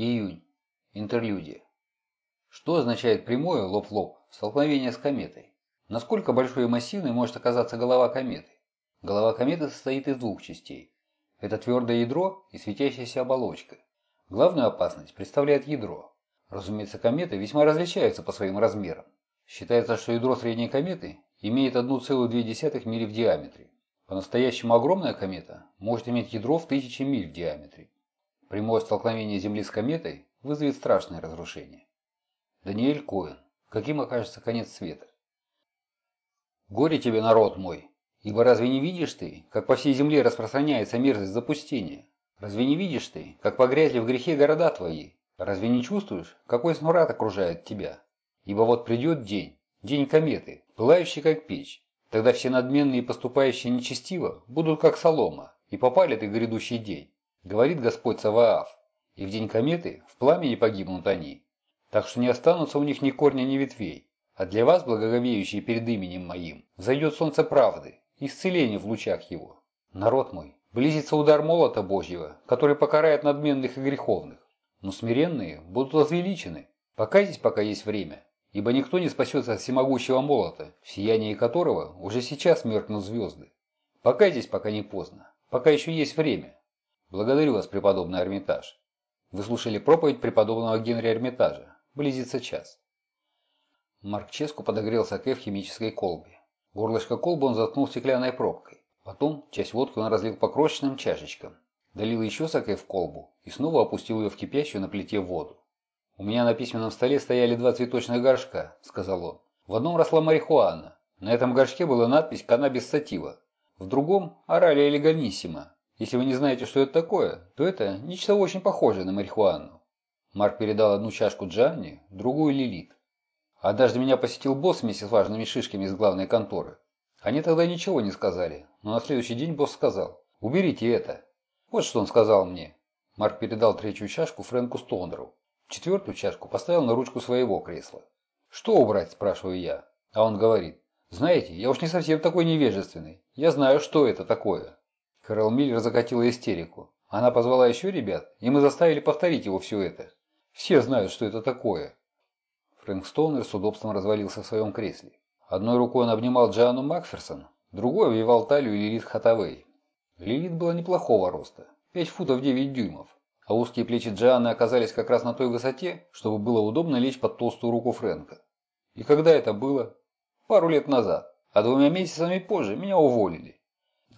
Июнь. Интерлюдия. Что означает прямое лоб в лоб столкновение с кометой? Насколько большой и массивной может оказаться голова кометы? Голова кометы состоит из двух частей. Это твердое ядро и светящаяся оболочка. Главную опасность представляет ядро. Разумеется, кометы весьма различаются по своим размерам. Считается, что ядро средней кометы имеет 1,2 мили в диаметре. По-настоящему огромная комета может иметь ядро в тысячи миль в диаметре. Прямое столкновение Земли с кометой вызовет страшное разрушение. Даниэль Коэн. Каким окажется конец света? Горе тебе, народ мой! Ибо разве не видишь ты, как по всей земле распространяется мерзость запустения? Разве не видишь ты, как погрязли в грехе города твои? Разве не чувствуешь, какой смрад окружает тебя? Ибо вот придет день, день кометы, пылающий как печь. Тогда все надменные и поступающие нечестиво будут как солома, и попалят их грядущий день. Говорит Господь Саваав, и в день кометы в пламени погибнут они. Так что не останутся у них ни корня, ни ветвей. А для вас, благоговеющие перед именем моим, зайдет солнце правды, исцеление в лучах его. Народ мой, близится удар молота Божьего, который покарает надменных и греховных. Но смиренные будут возвеличены. Покайтесь, пока есть время, ибо никто не спасется от всемогущего молота, в сиянии которого уже сейчас меркнут звезды. Покайтесь, пока не поздно, пока еще есть время. Благодарю вас, преподобный Эрмитаж. Вы слушали проповедь преподобного Генри Эрмитажа. Близится час. Марк Ческу подогрел саке в химической колбе. Горлышко колбы он заткнул стеклянной пробкой. Потом часть водки он разлил по крошечным чашечкам. Долил еще саке в колбу и снова опустил ее в кипящую на плите воду. «У меня на письменном столе стояли два цветочных горшка», – сказал он. «В одном росла марихуана. На этом горшке была надпись «Каннабис сатива». В другом – «Оралия леганиссима». Если вы не знаете, что это такое, то это нечто очень похожее на марихуану. Марк передал одну чашку Джанни, другую Лилит. Однажды меня посетил босс вместе с важными шишками из главной конторы. Они тогда ничего не сказали, но на следующий день босс сказал «Уберите это». Вот что он сказал мне. Марк передал третью чашку Фрэнку Стоунеру. Четвертую чашку поставил на ручку своего кресла. «Что убрать?» – спрашиваю я. А он говорит «Знаете, я уж не совсем такой невежественный. Я знаю, что это такое». Кэрол Миллер закатила истерику. Она позвала еще ребят, и мы заставили повторить его все это. Все знают, что это такое. Фрэнк Стоунер с удобством развалился в своем кресле. Одной рукой он обнимал Джоанну Макферсон, другой обвивал талию Лилит Хатавей. Лилит была неплохого роста, 5 футов 9 дюймов, а узкие плечи Джоанны оказались как раз на той высоте, чтобы было удобно лечь под толстую руку Фрэнка. И когда это было? Пару лет назад, а двумя месяцами позже меня уволили.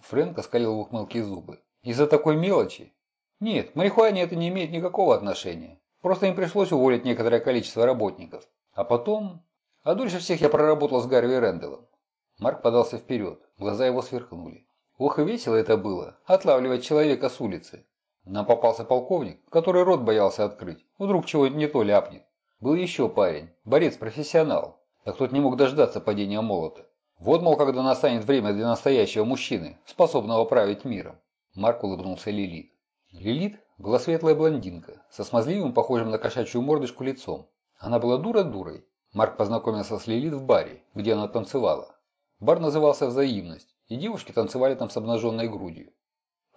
Фрэнк оскалил в ухмылке зубы. Из-за такой мелочи? Нет, марихуане это не имеет никакого отношения. Просто им пришлось уволить некоторое количество работников. А потом... А дольше всех я проработал с Гарви Рэндаллом. Марк подался вперед, глаза его сверкнули. Ох и весело это было, отлавливать человека с улицы. Нам попался полковник, который рот боялся открыть, вдруг чего не то ляпнет. Был еще парень, борец-профессионал, так тот не мог дождаться падения молота. Вот, мол, когда настанет время для настоящего мужчины, способного править миром. Марк улыбнулся Лилит. Лилит была светлая блондинка, со смазливым, похожим на кошачью мордочку лицом. Она была дура-дурой. Марк познакомился с Лилит в баре, где она танцевала. Бар назывался «Взаимность», и девушки танцевали там с обнаженной грудью.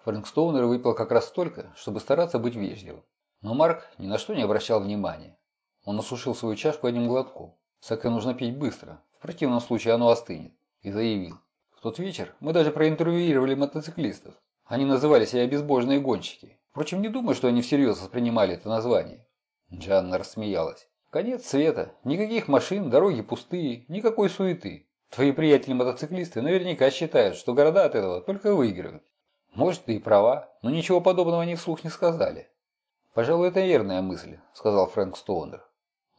Фрэнк Стоунер выпил как раз столько, чтобы стараться быть вежливым. Но Марк ни на что не обращал внимания. Он осушил свою чашку одним глотком. Саке нужно пить быстро, противном случае оно остынет. И заявил. В тот вечер мы даже проинтервьюировали мотоциклистов. Они называли себя безбожные гонщики. Впрочем, не думаю, что они всерьез воспринимали это название. Джанна рассмеялась. Конец света. Никаких машин, дороги пустые, никакой суеты. Твои приятели-мотоциклисты наверняка считают, что города от этого только выигрывают. Может, ты и права, но ничего подобного они вслух не сказали. Пожалуй, это верная мысль, сказал Фрэнк Стоунер.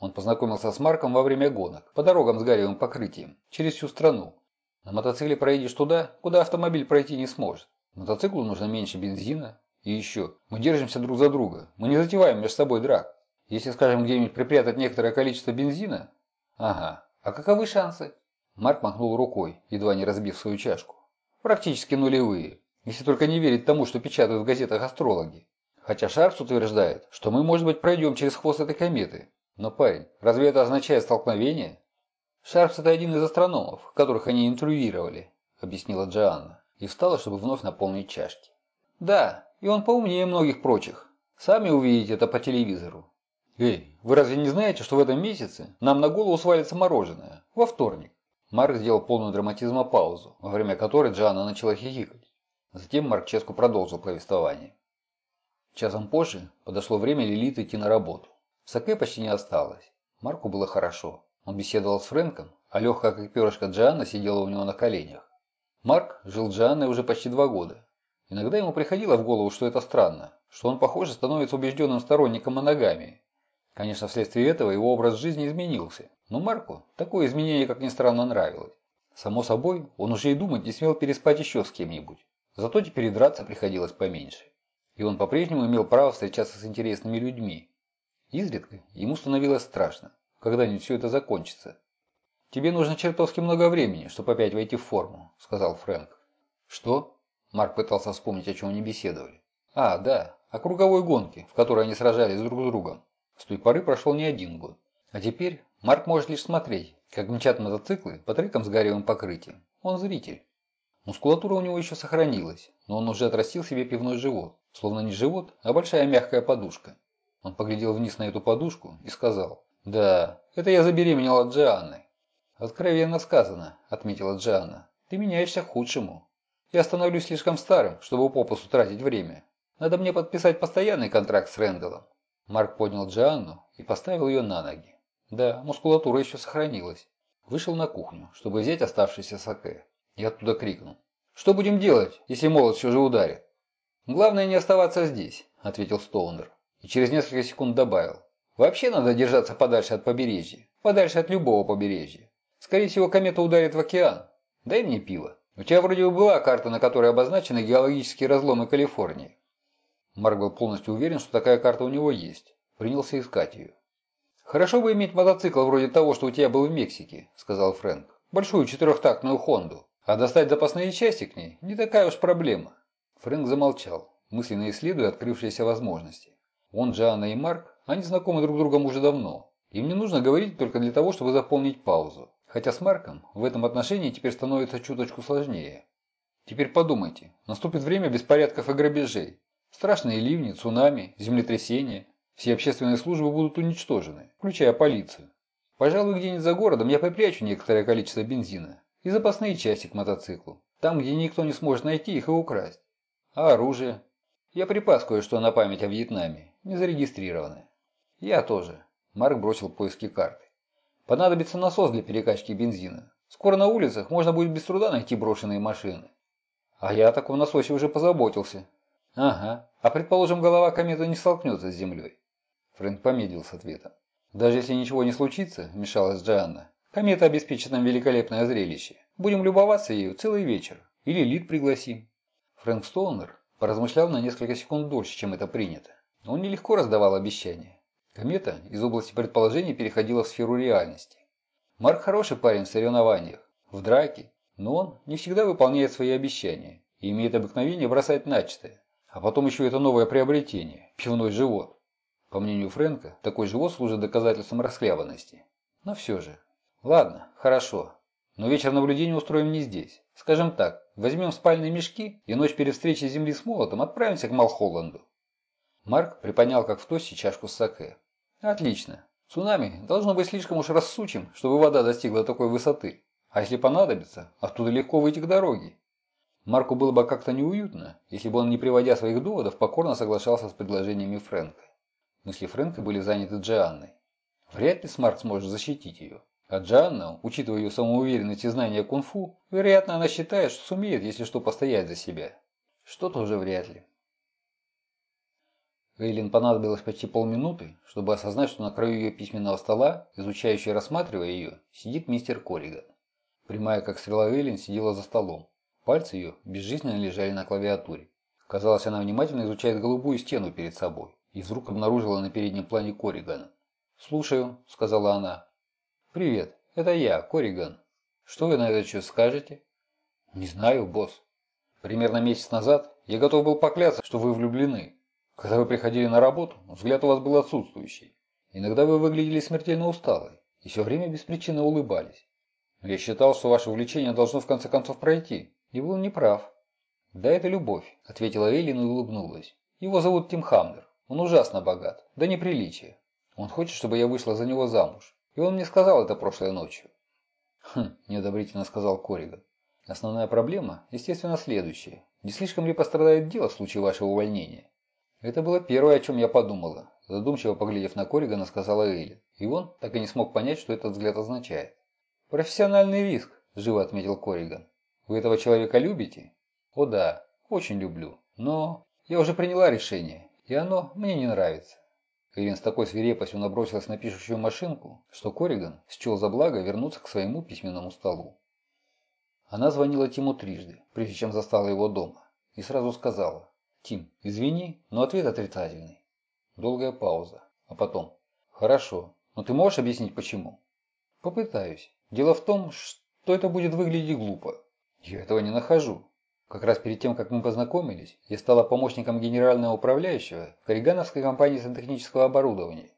Он познакомился с Марком во время гонок, по дорогам с гаревым покрытием, через всю страну. На мотоцикле проедешь туда, куда автомобиль пройти не сможет. Мотоциклу нужно меньше бензина. И еще, мы держимся друг за друга, мы не затеваем между собой драк. Если, скажем, где-нибудь припрятать некоторое количество бензина... Ага. А каковы шансы? Марк махнул рукой, едва не разбив свою чашку. Практически нулевые. Если только не верить тому, что печатают в газетах астрологи. Хотя Шарпс утверждает, что мы, может быть, пройдем через хвост этой кометы. Но, парень, разве это означает столкновение? Шарпс – это один из астрономов, которых они интервьюировали, объяснила Джоанна, и встала, чтобы вновь наполнить чашки. Да, и он поумнее многих прочих. Сами увидите это по телевизору. Эй, вы разве не знаете, что в этом месяце нам на голову свалится мороженое? Во вторник. Марк сделал полную драматизма паузу, во время которой Джоанна начала хихикать. Затем Марк Ческу продолжил повествование. Часом позже подошло время Лилит идти на работу. Саке почти не осталось. Марку было хорошо. Он беседовал с Фрэнком, а легкая как перышко Джоанна сидела у него на коленях. Марк жил с уже почти два года. Иногда ему приходило в голову, что это странно, что он, похоже, становится убежденным сторонником моногамии. Конечно, вследствие этого его образ жизни изменился, но Марку такое изменение, как ни странно, нравилось. Само собой, он уже и думать не смел переспать еще с кем-нибудь. Зато теперь драться приходилось поменьше. И он по-прежнему имел право встречаться с интересными людьми. Изредка ему становилось страшно, когда-нибудь все это закончится. «Тебе нужно чертовски много времени, чтобы опять войти в форму», – сказал Фрэнк. «Что?» – Марк пытался вспомнить, о чем они беседовали. «А, да, о круговой гонке, в которой они сражались друг с другом. С той поры прошел не один год. А теперь Марк может лишь смотреть, как мчат мотоциклы по трекам с гаревым покрытием. Он зритель. Мускулатура у него еще сохранилась, но он уже отрастил себе пивной живот. Словно не живот, а большая мягкая подушка. Он поглядел вниз на эту подушку и сказал, «Да, это я забеременела от Джианны». «Откровенно сказано», – отметила Джианна. «Ты меняешься к худшему. Я становлюсь слишком старым, чтобы попусту тратить время. Надо мне подписать постоянный контракт с Рэндаллом. Марк поднял Джианну и поставил ее на ноги. Да, мускулатура еще сохранилась. Вышел на кухню, чтобы взять оставшийся саке. И оттуда крикнул. «Что будем делать, если молот все же ударит?» «Главное не оставаться здесь», — ответил Стоунер. И через несколько секунд добавил. «Вообще надо держаться подальше от побережья. Подальше от любого побережья. Скорее всего, комета ударит в океан. Дай мне пиво. У тебя вроде бы была карта, на которой обозначены геологические разломы Калифорнии. Марк был полностью уверен, что такая карта у него есть. Принялся искать ее. «Хорошо бы иметь мотоцикл вроде того, что у тебя был в Мексике», – сказал Фрэнк. «Большую четырехтактную Хонду. А достать запасные части к ней – не такая уж проблема». Фрэнк замолчал, мысленно исследуя открывшиеся возможности. Он, Джоанна и Марк, они знакомы друг с другом уже давно. Им не нужно говорить только для того, чтобы заполнить паузу. Хотя с Марком в этом отношении теперь становится чуточку сложнее. Теперь подумайте, наступит время беспорядков и грабежей. Страшные ливни, цунами, землетрясения. Все общественные службы будут уничтожены, включая полицию. Пожалуй, где-нибудь за городом я попрячу некоторое количество бензина и запасные части к мотоциклу. Там, где никто не сможет найти их и украсть. А оружие? Я припас кое-что на память о Вьетнаме, не зарегистрированное. Я тоже. Марк бросил поиски карты. Понадобится насос для перекачки бензина. Скоро на улицах можно будет без труда найти брошенные машины. А я о таком насосе уже позаботился, Ага. А предположим, голова кометы не столкнется с Землей. Фрэнк помедлил с ответом. Даже если ничего не случится, вмешалась Джоанна, комета обеспечит нам великолепное зрелище. Будем любоваться ею целый вечер. Или Лид пригласим. Фрэнк Стоунер поразмышлял на несколько секунд дольше, чем это принято. Он нелегко раздавал обещания. Комета из области предположений переходила в сферу реальности. Марк хороший парень в соревнованиях, в драке, но он не всегда выполняет свои обещания и имеет обыкновение бросать начатое. А потом еще это новое приобретение – пивной живот. По мнению Фрэнка, такой живот служит доказательством расхлябанности. Но все же. Ладно, хорошо. Но вечер наблюдения устроим не здесь. Скажем так, возьмем спальные мешки и ночь перед встречей Земли с молотом отправимся к Малхолланду. Марк приподнял как в тосте чашку саке. Отлично. Цунами должно быть слишком уж рассучим, чтобы вода достигла такой высоты. А если понадобится, оттуда легко выйти к дороге. Марку было бы как-то неуютно, если бы он, не приводя своих доводов, покорно соглашался с предложениями Фрэнка. Мысли Фрэнка были заняты Джианной. Вряд ли Смарт сможет защитить ее. А Джанна, учитывая ее самоуверенность и знание кунг-фу, вероятно, она считает, что сумеет, если что, постоять за себя. Что тоже вряд ли. Эйлин понадобилось почти полминуты, чтобы осознать, что на краю ее письменного стола, изучающий и рассматривая ее, сидит мистер Корриган. Прямая как стрела Эйлин сидела за столом. Пальцы ее безжизненно лежали на клавиатуре. Казалось, она внимательно изучает голубую стену перед собой и вдруг обнаружила на переднем плане Коригана. «Слушаю», — сказала она. «Привет, это я, Кориган. Что вы на этот счет скажете?» «Не знаю, босс. Примерно месяц назад я готов был покляться, что вы влюблены. Когда вы приходили на работу, взгляд у вас был отсутствующий. Иногда вы выглядели смертельно усталой и все время без причины улыбались. Я считал, что ваше увлечение должно в конце концов пройти, и был неправ. «Да это любовь», – ответила Эйлин и улыбнулась. «Его зовут Тим Хамнер. Он ужасно богат, да неприличие. Он хочет, чтобы я вышла за него замуж. И он мне сказал это прошлой ночью. Хм, неодобрительно сказал Кориган. Основная проблема, естественно, следующая. Не слишком ли пострадает дело в случае вашего увольнения? Это было первое, о чем я подумала. Задумчиво поглядев на Коригана, сказала Эйлин. И он так и не смог понять, что этот взгляд означает. «Профессиональный риск», – живо отметил Кориган. «Вы этого человека любите?» «О да, очень люблю. Но я уже приняла решение, и оно мне не нравится». Эйлин с такой свирепостью набросилась на пишущую машинку, что Кориган счел за благо вернуться к своему письменному столу. Она звонила Тиму трижды, прежде чем застала его дома, и сразу сказала «Тим, извини, но ответ отрицательный». Долгая пауза, а потом «Хорошо, но ты можешь объяснить почему?» «Попытаюсь. Дело в том, что это будет выглядеть глупо. Я этого не нахожу. Как раз перед тем, как мы познакомились, я стала помощником генерального управляющего Корригановской компании сантехнического оборудования.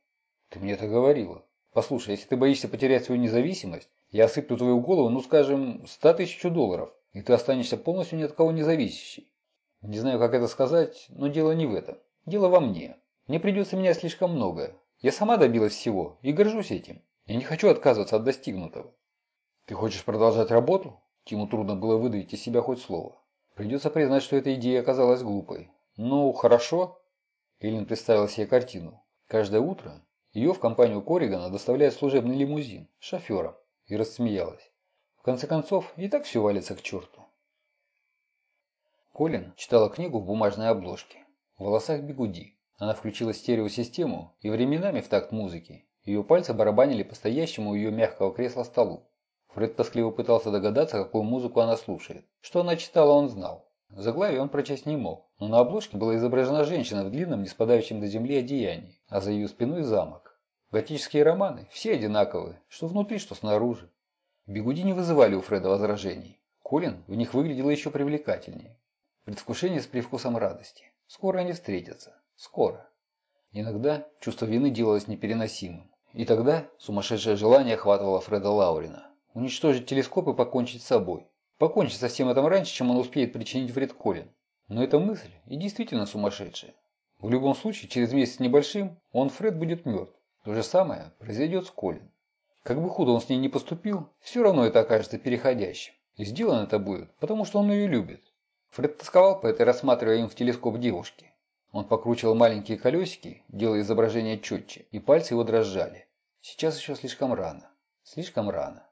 Ты мне это говорила. Послушай, если ты боишься потерять свою независимость, я осыплю твою голову, ну скажем, 100 тысяч долларов, и ты останешься полностью ни от кого не зависящий. Не знаю, как это сказать, но дело не в этом. Дело во мне. Мне придется менять слишком многое. Я сама добилась всего и горжусь этим. Я не хочу отказываться от достигнутого. Ты хочешь продолжать работу? Тиму трудно было выдавить из себя хоть слово. Придется признать, что эта идея оказалась глупой. Ну, хорошо. Эллен представила себе картину. Каждое утро ее в компанию Корригана доставляет служебный лимузин с шофером. И рассмеялась. В конце концов, и так все валится к черту. Колин читала книгу в бумажной обложке. В волосах бегуди. Она включила стереосистему, и временами в такт музыки ее пальцы барабанили по стоящему у ее мягкого кресла столу. Фред тоскливо пытался догадаться, какую музыку она слушает. Что она читала, он знал. Заглавие он прочесть не мог, но на обложке была изображена женщина в длинном, не спадающем до земли одеянии, а за ее спиной замок. Готические романы все одинаковые, что внутри, что снаружи. Бегуди не вызывали у Фреда возражений. Колин в них выглядела еще привлекательнее. Предвкушение с привкусом радости. Скоро они встретятся. Скоро. Иногда чувство вины делалось непереносимым. И тогда сумасшедшее желание охватывало Фреда Лаурина. Уничтожить телескоп и покончить с собой. Покончить со всем этим раньше, чем он успеет причинить вред Колин. Но эта мысль и действительно сумасшедшая. В любом случае, через месяц небольшим, он, Фред, будет мертв. То же самое произойдет с Колин. Как бы худо он с ней не поступил, все равно это окажется переходящим. И сделано это будет, потому что он ее любит. Фред тосковал по этой рассматривая им в телескоп девушки. Он покручивал маленькие колесики, делая изображение четче, и пальцы его дрожали. Сейчас еще слишком рано. Слишком рано.